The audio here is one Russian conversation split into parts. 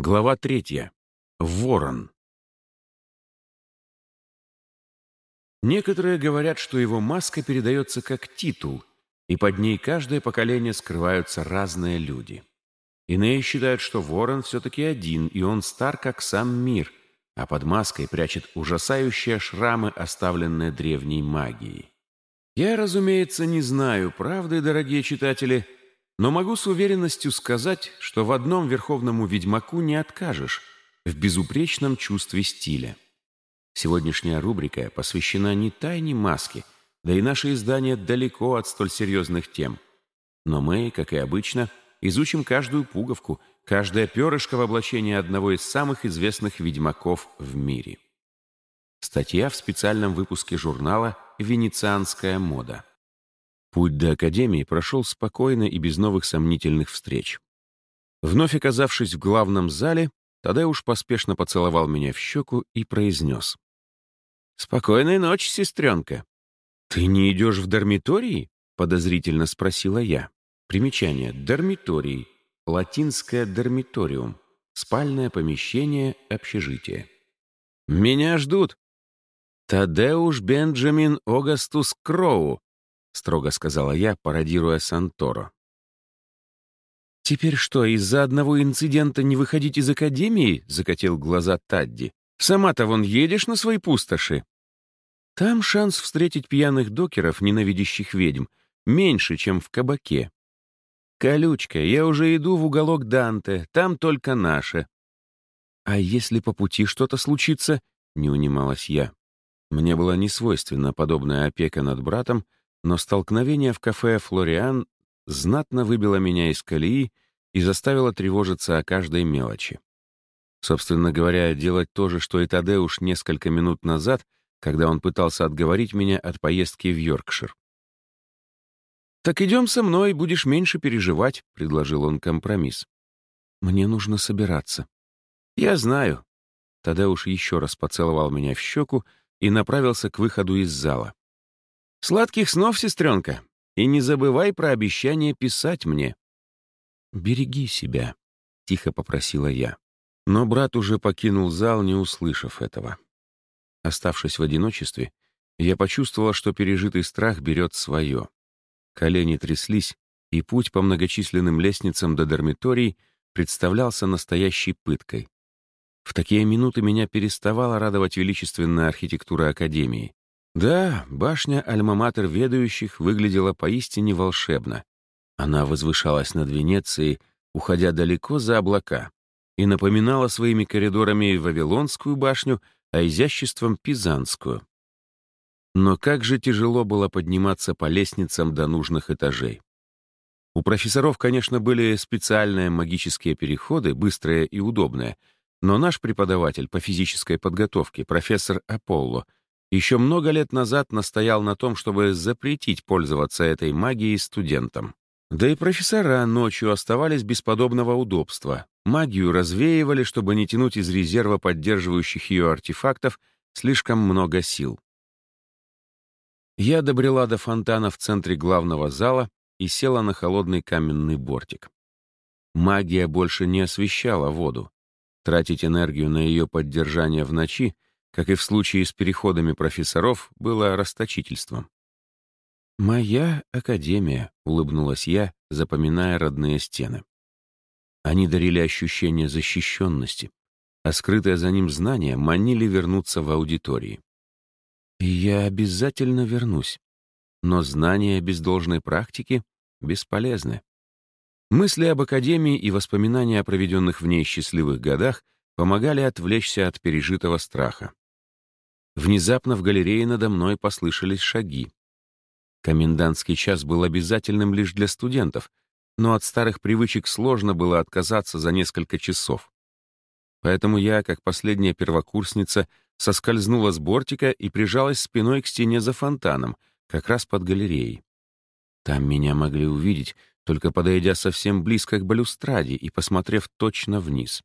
Глава третья. Ворон. Некоторые говорят, что его маска передается как титул, и под ней каждое поколение скрываются разные люди. Иные считают, что ворон все-таки один, и он стар, как сам мир, а под маской прячет ужасающие шрамы, оставленные древней магией. Я, разумеется, не знаю правды, дорогие читатели, но могу с уверенностью сказать, что в одном верховному ведьмаку не откажешь – в безупречном чувстве стиля. Сегодняшняя рубрика посвящена не тайне маски, да и наше издание далеко от столь серьезных тем. Но мы, как и обычно, изучим каждую пуговку, каждое перышко в облачении одного из самых известных ведьмаков в мире. Статья в специальном выпуске журнала «Венецианская мода». Путь до Академии прошел спокойно и без новых сомнительных встреч. Вновь оказавшись в главном зале, Тадеуш поспешно поцеловал меня в щеку и произнес. «Спокойной ночи, сестренка». «Ты не идешь в дармитории?» — подозрительно спросила я. Примечание. Дармиторий. Латинское «дармиториум». Спальное помещение, общежитие. «Меня ждут», «Тадеуш Бенджамин Огастус Кроу», — строго сказала я, пародируя Санторо. «Теперь что, из-за одного инцидента не выходить из академии?» — закатил глаза Тадди. «Сама-то вон едешь на свои пустоши». Там шанс встретить пьяных докеров, ненавидящих ведьм, меньше, чем в кабаке. «Колючка, я уже иду в уголок Данте, там только наше». «А если по пути что-то случится?» — не унималась я. Мне была несвойственна подобная опека над братом, но столкновение в кафе «Флориан» знатно выбило меня из колеи и заставило тревожиться о каждой мелочи. Собственно говоря, делать то же, что и Тадеуш несколько минут назад, когда он пытался отговорить меня от поездки в Йоркшир. «Так идем со мной, будешь меньше переживать», — предложил он компромисс. «Мне нужно собираться». «Я знаю». Тадеуш еще раз поцеловал меня в щеку и направился к выходу из зала. «Сладких снов, сестренка, и не забывай про обещание писать мне». «Береги себя», — тихо попросила я. Но брат уже покинул зал, не услышав этого. Оставшись в одиночестве, я почувствовала, что пережитый страх берет свое. Колени тряслись, и путь по многочисленным лестницам до дармиторий представлялся настоящей пыткой. В такие минуты меня переставала радовать величественная архитектура Академии. Да, башня Альма-Матер ведающих выглядела поистине волшебно. Она возвышалась над Венецией, уходя далеко за облака, и напоминала своими коридорами Вавилонскую башню, а изяществом — Пизанскую. Но как же тяжело было подниматься по лестницам до нужных этажей. У профессоров, конечно, были специальные магические переходы, быстрые и удобные — но наш преподаватель по физической подготовке, профессор Аполло, еще много лет назад настоял на том, чтобы запретить пользоваться этой магией студентам. Да и профессора ночью оставались без подобного удобства. Магию развеивали, чтобы не тянуть из резерва поддерживающих ее артефактов слишком много сил. Я добрела до фонтана в центре главного зала и села на холодный каменный бортик. Магия больше не освещала воду. Тратить энергию на ее поддержание в ночи, как и в случае с переходами профессоров, было расточительством. «Моя академия», — улыбнулась я, запоминая родные стены. Они дарили ощущение защищенности, а скрытое за ним знание манили вернуться в аудитории. Я обязательно вернусь. Но знания без должной практики бесполезны. Мысли об Академии и воспоминания о проведенных в ней счастливых годах помогали отвлечься от пережитого страха. Внезапно в галерее надо мной послышались шаги. Комендантский час был обязательным лишь для студентов, но от старых привычек сложно было отказаться за несколько часов. Поэтому я, как последняя первокурсница, соскользнула с бортика и прижалась спиной к стене за фонтаном, как раз под галереей. Там меня могли увидеть, только подойдя совсем близко к балюстраде и посмотрев точно вниз.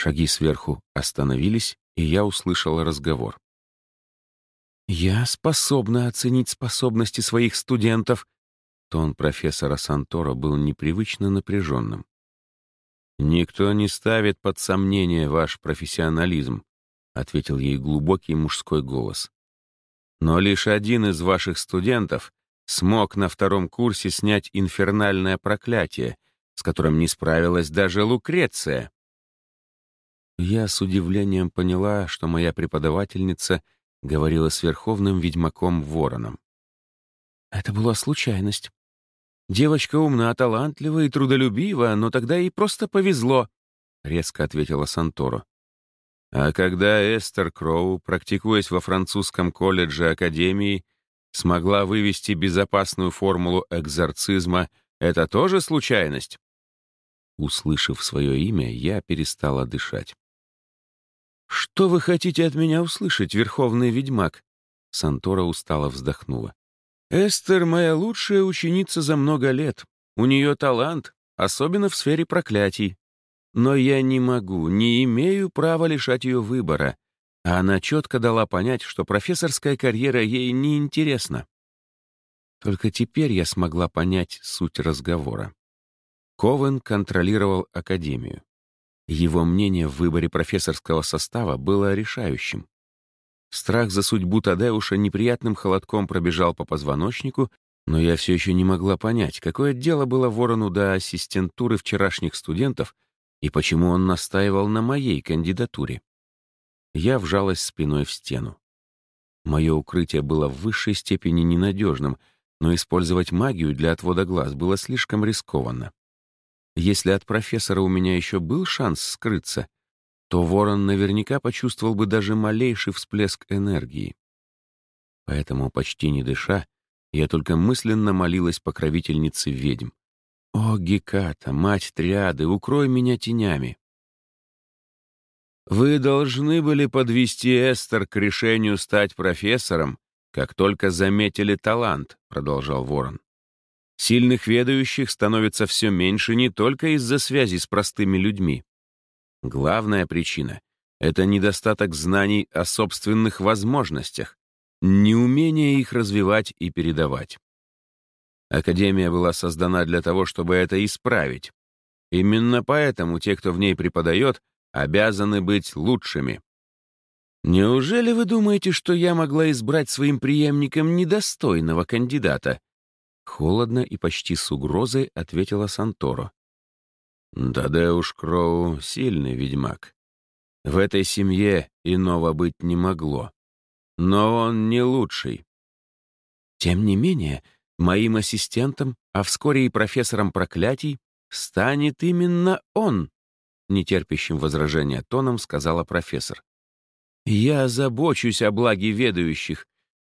Шаги сверху остановились, и я услышала разговор. «Я способна оценить способности своих студентов», Тон профессора Сантора был непривычно напряженным. «Никто не ставит под сомнение ваш профессионализм», — ответил ей глубокий мужской голос. «Но лишь один из ваших студентов смог на втором курсе снять инфернальное проклятие, с которым не справилась даже Лукреция». Я с удивлением поняла, что моя преподавательница говорила с верховным ведьмаком Вороном. Это была случайность. Девочка умна, талантлива и трудолюбива, но тогда ей просто повезло, — резко ответила Санторо. А когда Эстер Кроу, практикуясь во французском колледже Академии, смогла вывести безопасную формулу экзорцизма, это тоже случайность? Услышав свое имя, я перестала дышать. «Что вы хотите от меня услышать, верховный ведьмак?» Сантора устало вздохнула. «Эстер — моя лучшая ученица за много лет. У нее талант, особенно в сфере проклятий. Но я не могу, не имею права лишать ее выбора. А она четко дала понять, что профессорская карьера ей не интересна. Только теперь я смогла понять суть разговора. Ковен контролировал Академию. Его мнение в выборе профессорского состава было решающим. Страх за судьбу Тадеуша неприятным холодком пробежал по позвоночнику, но я все еще не могла понять, какое дело было Ворону до ассистентуры вчерашних студентов и почему он настаивал на моей кандидатуре. Я вжалась спиной в стену. Мое укрытие было в высшей степени ненадежным, но использовать магию для отвода глаз было слишком рискованно. Если от профессора у меня еще был шанс скрыться, то ворон наверняка почувствовал бы даже малейший всплеск энергии. Поэтому, почти не дыша, я только мысленно молилась покровительнице ведьм. «О, Геката, мать триады, укрой меня тенями!» «Вы должны были подвести Эстер к решению стать профессором, как только заметили талант», — продолжал Ворон. Сильных ведающих становится все меньше не только из-за связи с простыми людьми. Главная причина — это недостаток знаний о собственных возможностях, неумение их развивать и передавать. Академия была создана для того, чтобы это исправить. Именно поэтому те, кто в ней преподает, обязаны быть лучшими. Неужели вы думаете, что я могла избрать своим преемником недостойного кандидата? Холодно и почти с угрозой ответила Санторо. «Тадеуш Кроу — сильный ведьмак. В этой семье иного быть не могло. Но он не лучший. Тем не менее, моим ассистентом, а вскоре и профессором проклятий, станет именно он», — нетерпящим возражения тоном сказала профессор. «Я забочусь о благе ведающих.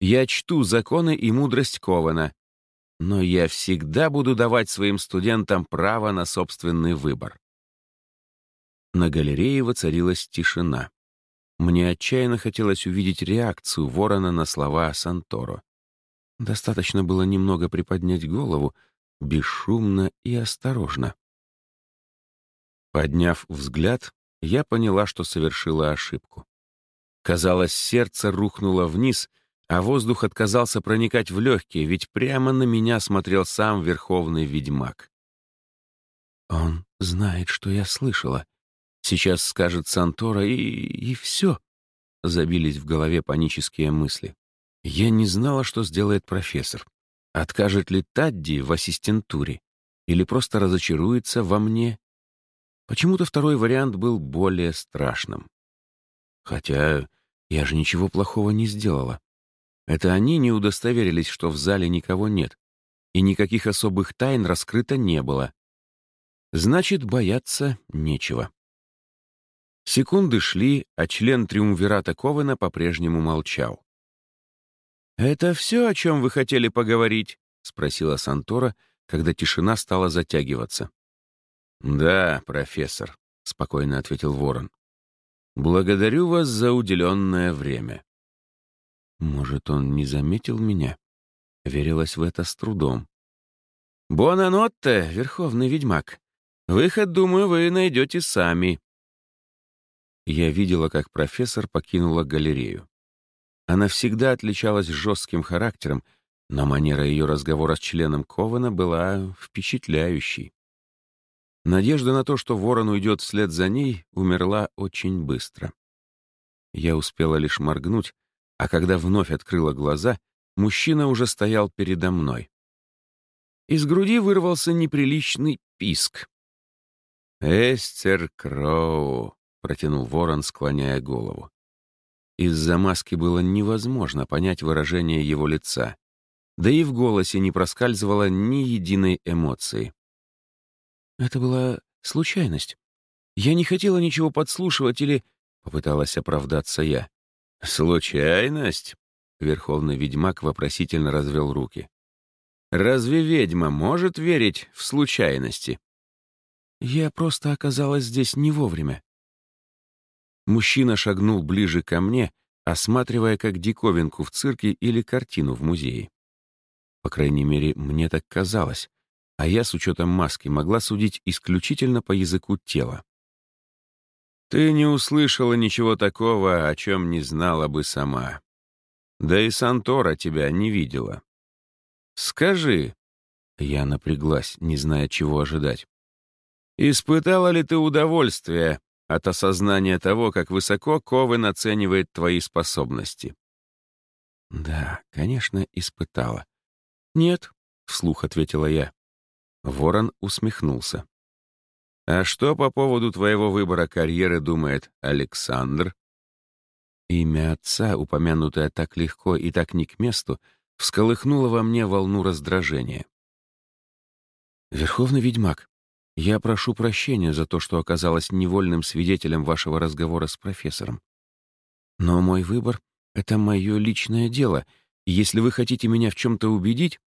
Я чту законы и мудрость Кована но я всегда буду давать своим студентам право на собственный выбор. На галерее воцарилась тишина. Мне отчаянно хотелось увидеть реакцию ворона на слова Санторо. Достаточно было немного приподнять голову, бесшумно и осторожно. Подняв взгляд, я поняла, что совершила ошибку. Казалось, сердце рухнуло вниз — а воздух отказался проникать в легкие, ведь прямо на меня смотрел сам верховный ведьмак. «Он знает, что я слышала. Сейчас скажет Сантора, и... и все», — забились в голове панические мысли. Я не знала, что сделает профессор. Откажет ли Тадди в ассистентуре или просто разочаруется во мне? Почему-то второй вариант был более страшным. Хотя я же ничего плохого не сделала. Это они не удостоверились, что в зале никого нет, и никаких особых тайн раскрыто не было. Значит, бояться нечего. Секунды шли, а член триумвирата Ковена по-прежнему молчал. «Это все, о чем вы хотели поговорить?» — спросила Сантора, когда тишина стала затягиваться. «Да, профессор», — спокойно ответил Ворон. «Благодарю вас за уделенное время. Может, он не заметил меня? Верилась в это с трудом. «Бонанотте, верховный ведьмак. Выход, думаю, вы найдете сами». Я видела, как профессор покинула галерею. Она всегда отличалась жестким характером, но манера ее разговора с членом Кована была впечатляющей. Надежда на то, что ворон уйдет вслед за ней, умерла очень быстро. Я успела лишь моргнуть, а когда вновь открыла глаза, мужчина уже стоял передо мной. Из груди вырвался неприличный писк. «Эстер Кроу», — протянул ворон, склоняя голову. Из-за маски было невозможно понять выражение его лица, да и в голосе не проскальзывало ни единой эмоции. «Это была случайность. Я не хотела ничего подслушивать или...» — попыталась оправдаться я. «Случайность?» — верховный ведьмак вопросительно развел руки. «Разве ведьма может верить в случайности?» «Я просто оказалась здесь не вовремя». Мужчина шагнул ближе ко мне, осматривая как диковинку в цирке или картину в музее. По крайней мере, мне так казалось, а я с учетом маски могла судить исключительно по языку тела. Ты не услышала ничего такого, о чем не знала бы сама. Да и Сантора тебя не видела. Скажи, я напряглась, не зная, чего ожидать. Испытала ли ты удовольствие от осознания того, как высоко Ковен оценивает твои способности? Да, конечно, испытала. Нет, вслух ответила я. Ворон усмехнулся. «А что по поводу твоего выбора карьеры думает Александр?» Имя отца, упомянутое так легко и так не к месту, всколыхнуло во мне волну раздражения. «Верховный ведьмак, я прошу прощения за то, что оказалась невольным свидетелем вашего разговора с профессором. Но мой выбор — это мое личное дело, и если вы хотите меня в чем-то убедить,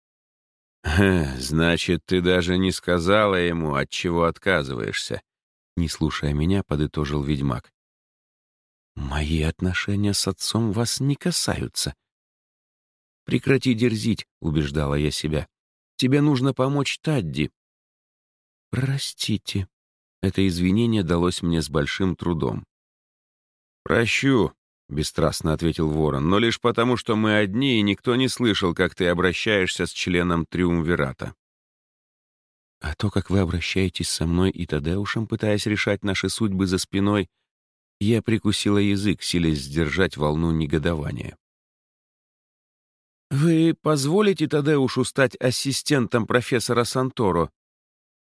«Значит, ты даже не сказала ему, от чего отказываешься?» Не слушая меня, подытожил ведьмак. «Мои отношения с отцом вас не касаются». «Прекрати дерзить», — убеждала я себя. «Тебе нужно помочь Тадди». «Простите». Это извинение далось мне с большим трудом. «Прощу», — бесстрастно ответил Ворон, «но лишь потому, что мы одни, и никто не слышал, как ты обращаешься с членом Триумвирата». «А то, как вы обращаетесь со мной и Тадеушем, пытаясь решать наши судьбы за спиной, я прикусила язык, силясь сдержать волну негодования». «Вы позволите Тадеушу стать ассистентом профессора Санторо?»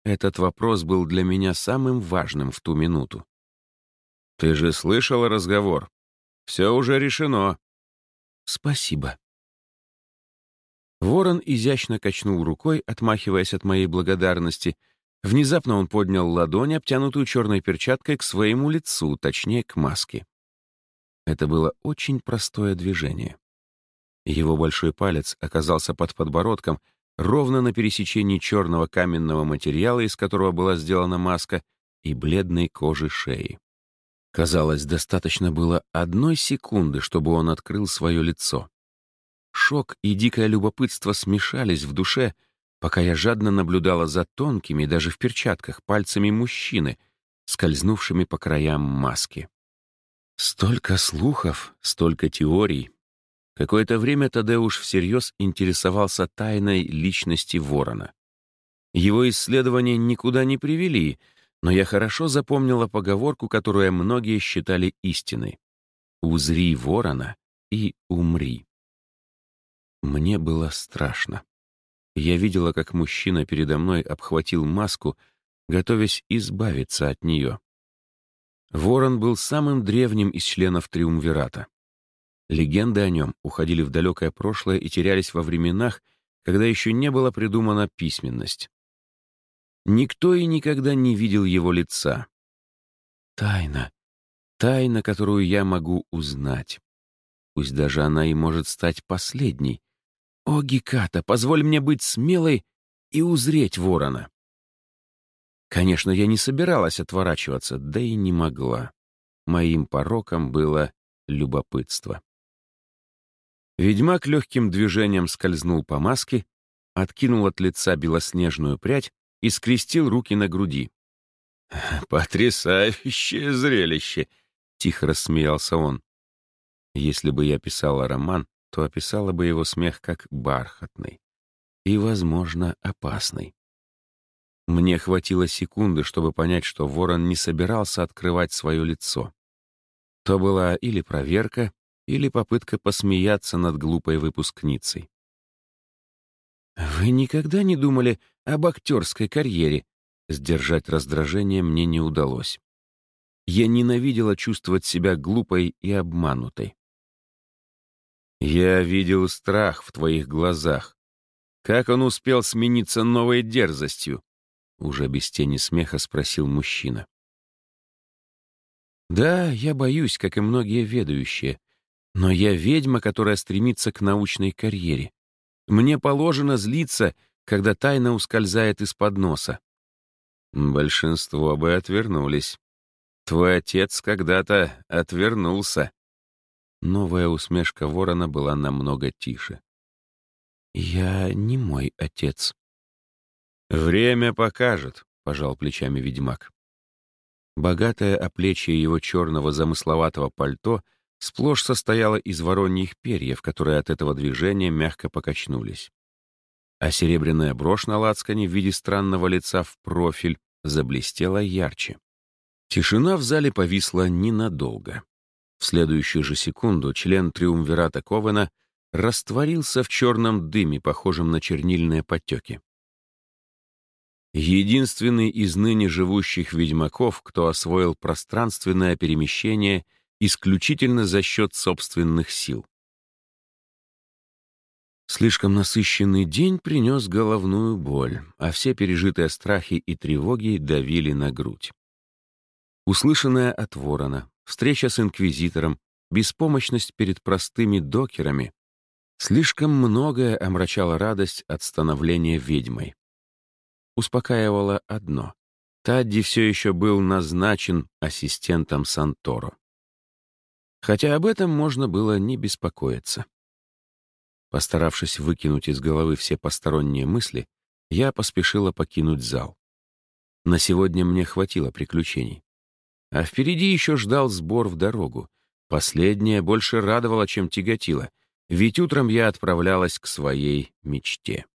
Этот вопрос был для меня самым важным в ту минуту. «Ты же слышал разговор?» Все уже решено». «Спасибо». Ворон изящно качнул рукой, отмахиваясь от моей благодарности. Внезапно он поднял ладонь, обтянутую черной перчаткой, к своему лицу, точнее, к маске. Это было очень простое движение. Его большой палец оказался под подбородком, ровно на пересечении черного каменного материала, из которого была сделана маска, и бледной кожи шеи. Казалось, достаточно было одной секунды, чтобы он открыл свое лицо. Шок и дикое любопытство смешались в душе, пока я жадно наблюдала за тонкими, даже в перчатках, пальцами мужчины, скользнувшими по краям маски. Столько слухов, столько теорий. Какое-то время Тадеуш всерьез интересовался тайной личности ворона. Его исследования никуда не привели — но я хорошо запомнила поговорку, которую многие считали истиной. «Узри ворона и умри». Мне было страшно. Я видела, как мужчина передо мной обхватил маску, готовясь избавиться от нее. Ворон был самым древним из членов Триумвирата. Легенды о нем уходили в далекое прошлое и терялись во временах, когда еще не была придумана письменность. Никто и никогда не видел его лица. Тайна. Тайна, которую я могу узнать. Пусть даже она и может стать последней. О, Геката, позволь мне быть смелой и узреть ворона. Конечно, я не собиралась отворачиваться, да и не могла. Моим пороком было любопытство. Ведьмак легким движением скользнул по маске, откинул от лица белоснежную прядь и скрестил руки на груди. «Потрясающее зрелище!» — тихо рассмеялся он. Если бы я писала роман, то описала бы его смех как бархатный и, возможно, опасный. Мне хватило секунды, чтобы понять, что ворон не собирался открывать свое лицо. То была или проверка, или попытка посмеяться над глупой выпускницей. «Вы никогда не думали об актерской карьере?» Сдержать раздражение мне не удалось. Я ненавидела чувствовать себя глупой и обманутой. «Я видел страх в твоих глазах. Как он успел смениться новой дерзостью?» Уже без тени смеха спросил мужчина. «Да, я боюсь, как и многие ведающие. Но я ведьма, которая стремится к научной карьере. Мне положено злиться, когда тайна ускользает из-под носа. Большинство бы отвернулись. Твой отец когда-то отвернулся. Новая усмешка ворона была намного тише. «Я не мой отец». «Время покажет», — пожал плечами ведьмак. Богатое оплечье его черного замысловатого пальто сплошь состояло из вороньих перьев, которые от этого движения мягко покачнулись. А серебряная брошь на лацкане в виде странного лица в профиль заблестела ярче. Тишина в зале повисла ненадолго. В следующую же секунду член триумвирата Ковена растворился в черном дыме, похожем на чернильные потеки. Единственный из ныне живущих ведьмаков, кто освоил пространственное перемещение исключительно за счет собственных сил. Слишком насыщенный день принес головную боль, а все пережитые страхи и тревоги давили на грудь. Услышанная от ворона, встреча с инквизитором, беспомощность перед простыми докерами — слишком многое омрачало радость от становления ведьмой. Успокаивало одно — Тадди все еще был назначен ассистентом Санторо. Хотя об этом можно было не беспокоиться. Постаравшись выкинуть из головы все посторонние мысли, я поспешила покинуть зал. На сегодня мне хватило приключений. А впереди еще ждал сбор в дорогу. Последнее больше радовало, чем тяготило, ведь утром я отправлялась к своей мечте.